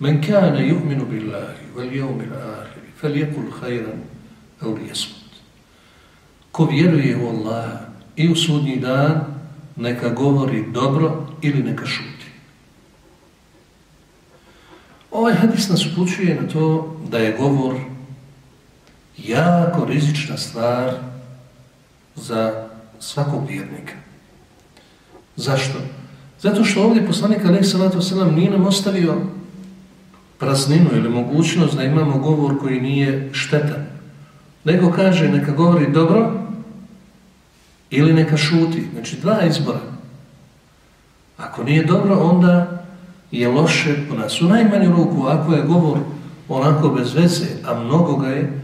Kana yu'minu billahi wal yawmil akhir, falyakul khayran aw liyasmut. Ko vjeruje u Allaha i u sudnji dan, neka govori dobro ili neka šuti. Ovaj hadis nas upućuje na to da je govor jako rizična stvar za svakog vjernika. Zašto? Zato što ovdje poslanik alaih salatu wasalam nije nam ostavio prazninu ili mogućnost da imamo govor koji nije štetan. Nego kaže neka govori dobro ili neka šuti. Znači dva izbora. Ako nije dobro, onda je loše po nas. U najmanju ruku, ako je govor onako bez veze, a mnogo ga je,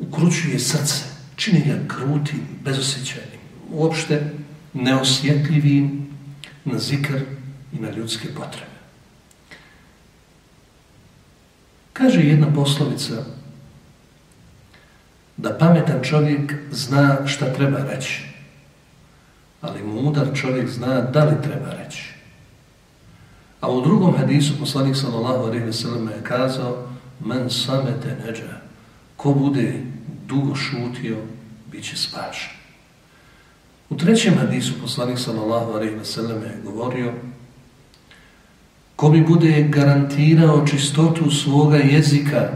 ukručuje srce, čini ga krutim, bezosjećajnim, uopšte neosjetljivim na zikr i na ljudske potrebe. Kaže jedna poslovica da pametan čovjek zna šta treba reći, ali mudar čovjek zna da li treba reći. A u drugom hadisu poslanik sallallahu alejhi ve sellem je kazao: "Men samete neđa, ko bude dugo šutio, bit će spašen." U trećem hadisu poslanik sallallahu alejhi ve sellem je govorio: Ko mi bude garantirao čistotu svoga jezika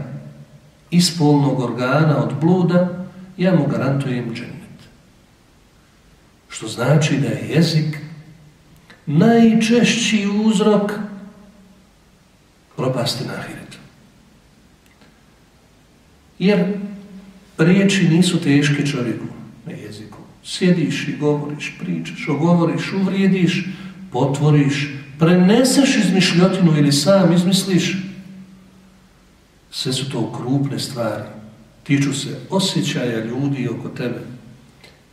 i spolnog organa od bluda, ja mu garantujem džennet. Što znači da je jezik najčešći uzrok propasti na ahiretu. Jer riječi nisu teške čovjeku na jeziku. Sjediš i govoriš, pričaš, ogovoriš, uvrijediš, potvoriš, preneseš izmišljotinu ili sam izmisliš. Sve su to krupne stvari. Tiču se osjećaja ljudi oko tebe.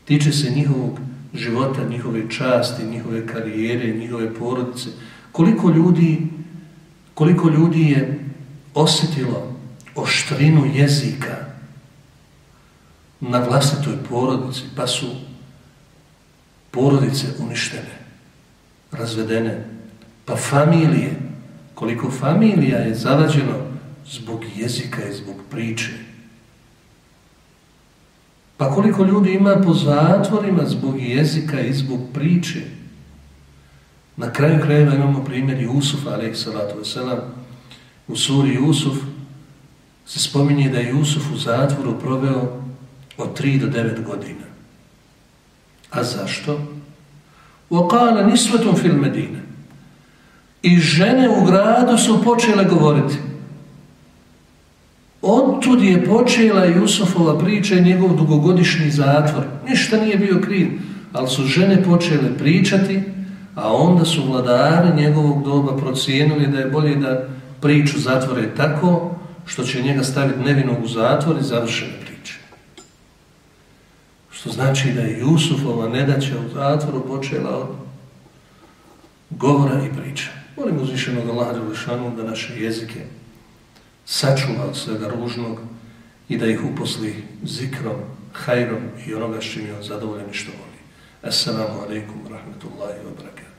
Tiče se njihovog života, njihove časti, njihove karijere, njihove porodice. Koliko ljudi, koliko ljudi je osjetilo oštrinu jezika na vlastitoj porodici, pa su porodice uništene, razvedene, pa familije, koliko familija je zavađeno zbog jezika i zbog priče. Pa koliko ljudi ima po zatvorima zbog jezika i zbog priče. Na kraju krajeva imamo primjer Jusufa, alaih salatu wasalam. U suri Jusuf se spominje da je Jusuf u zatvoru proveo od 3 do 9 godina. A zašto? Okala nisvetom fil Medine. I žene u gradu su počele govoriti. Odtud je počela Jusufova priča i njegov dugogodišnji zatvor. Ništa nije bio kriv, ali su žene počele pričati, a onda su vladari njegovog doba procijenili da je bolje da priču zatvore tako, što će njega staviti nevinog u zatvor i završene priče. Što znači da je Jusufova nedaća u zatvoru počela od govora i priča. Molim uzvišenog Allaha Đelešanu da naše jezike sačuva od svega ružnog i da ih uposli zikrom, hajrom i onoga čim je on zadovoljen i što voli. Assalamu alaikum wa rahmatullahi wa barakatuh.